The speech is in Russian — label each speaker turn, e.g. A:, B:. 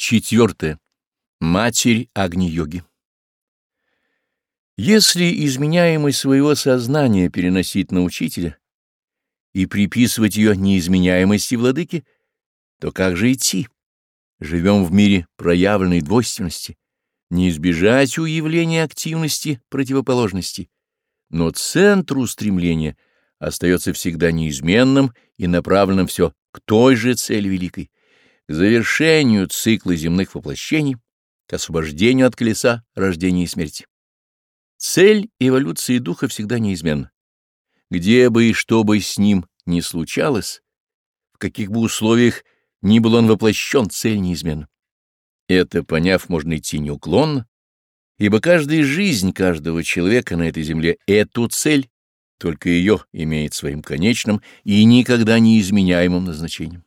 A: Четвертое. Матерь Агни-йоги. Если изменяемость своего сознания переносить на учителя и приписывать ее неизменяемости владыки, то как же идти? Живем в мире проявленной двойственности, не избежать уявления активности противоположности, но центр устремления остается всегда неизменным и направленным все к той же цели великой к завершению цикла земных воплощений, к освобождению от колеса рождения и смерти. Цель эволюции духа всегда неизменна. Где бы и что бы с ним ни случалось, в каких бы условиях ни был он воплощен, цель неизменна. Это, поняв, можно идти неуклонно, ибо каждая жизнь каждого человека на этой земле — эту цель, только ее имеет своим конечным и никогда неизменяемым назначением.